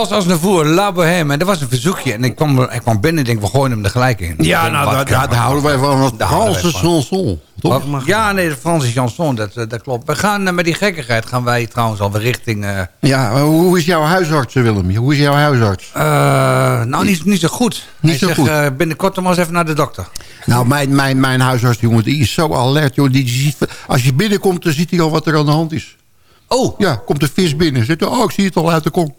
Charles Aznavour, La Bohème. En dat was een verzoekje. En ik kwam, ik kwam binnen en denk, we gooien hem er gelijk in. Ja, nou, daar, daar, daar houden wij van. Wij Franse chanson. Toch? Ja, nee, de Franse chanson, dat, eh, dat klopt. We gaan eh, met die gekkigheid gaan wij trouwens alweer richting... eh, Ja, maar hoe is jouw huisarts, Willem? Hoe is jouw huisarts? eh, nou, niet, niet zo goed. Niet Hij zo zegt, goed. binnenkort dan maar eens even naar de dokter. Nou, mijn, mijn, mijn huisarts, jongen, die is zo alert. Joh, die, die ziet, als je binnenkomt, dan ziet hij al wat er aan de hand is. Oh. Ja, komt de vis binnen. Zegt, oh, ik zie het al uit de kont.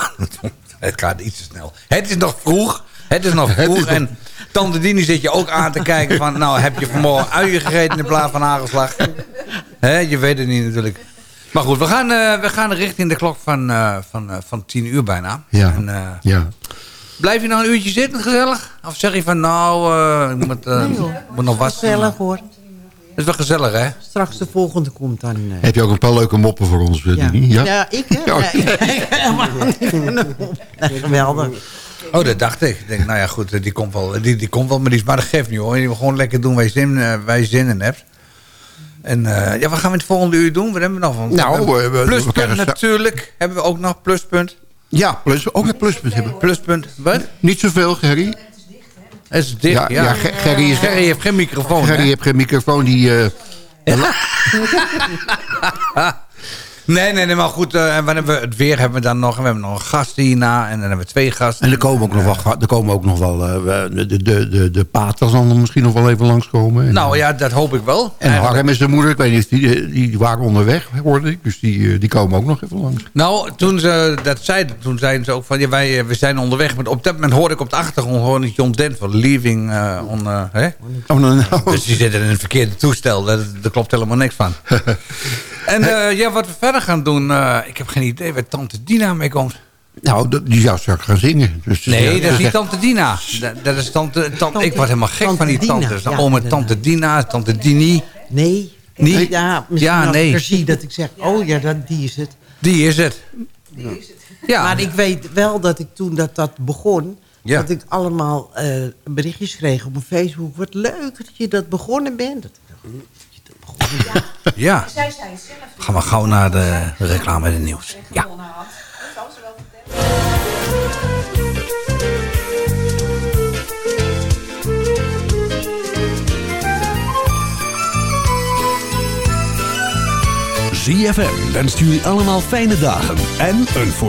Het gaat iets te snel. Het is nog vroeg. Het is nog vroeg. En tante Dini zit je ook aan te kijken van... nou, heb je vanmorgen uien gegeten in plaats van hagelslag? Hè, je weet het niet natuurlijk. Maar goed, we gaan, eh, we gaan richting de klok van, eh, van, eh, van tien uur bijna. Ja, En, eh, ja. blijf je nog een uurtje zitten, gezellig? Of zeg je van, nou, eh, ik moet, eh, Nee, moet nog wat Gezellig hoor. Dat is wel gezellig, hè? Straks de volgende komt dan. eh. Heb je ook een paar leuke moppen voor ons, Ja. Dini? Ja? Ja, ik hè? Ja. Nee, geweldig. Oh, dat dacht ik. Ik denk, nou ja, goed, eh, die komt wel, die, die komt wel, maar die is maar dat geeft niet hoor. Je moet gewoon lekker doen waar je zin, eh, waar je zin in hebt. En eh, ja, wat gaan we het volgende uur doen? Wat hebben we nog? van? Nou, We hebben we- pluspunt krijgen natuurlijk. Hebben we ook nog pluspunt? Ja, plus, ook een pluspunt hebben. Pluspunt, wat? Niet zoveel, Gerry. Is dicht, ja. Ja, ja, Ger- Gerry is- Gerry heeft geen microfoon, Gerry heeft geen microfoon, die... eh, Nee, nee, nee, maar goed. eh, en hebben we, het weer hebben we dan nog. En we hebben nog een gast hierna. En dan hebben we twee gasten. En er komen ook nog wel, er komen ook nog wel eh, de, de, de, de, de paters zal er misschien nog wel even langskomen. En, Nou ja, dat hoop ik wel. en Harm en zijn moeder, ik weet niet, of die, die waren onderweg, hoorde ik. Dus die, eh, die komen ook nog even langs. Nou, toen ze dat zeiden, toen zeiden ze ook van... Ja, wij eh, we zijn onderweg. Maar op dat moment hoorde ik op de achtergrond... hoorde ik John Denver, Leaving uh, on... eh, hè? Oh, nou, nou. Dus die zitten in een verkeerde toestel. Daar, daar klopt helemaal niks van. en eh, ja, wat we verder gaan doen... eh, ik heb geen idee waar tante Dina mee komt. Nou, dat- die zou straks gaan zingen. Dus, Nee, ja, dat is niet tante Dina. Dat, dat is tante, tante, ik word helemaal gek van die Dina, tantes. ja, Ome inderdaad. tante Dina, tante Dini. Nee. Niet? Ja, misschien Ja, nee. ik er zie dat ik zeg, oh ja, dat, die is het. Die is het. Ja. Maar ik weet wel dat ik toen dat, dat begon... Ja. dat ik allemaal eh, berichtjes kreeg op mijn Facebook. Wat leuk dat je dat begonnen bent. Dat bent. Ja. Zij zei het zelf. Gaan we gauw naar de reclame en het nieuws. Ja. Dat zal ze wel vertellen. ZFM wenst jullie allemaal fijne dagen en een voorspoedig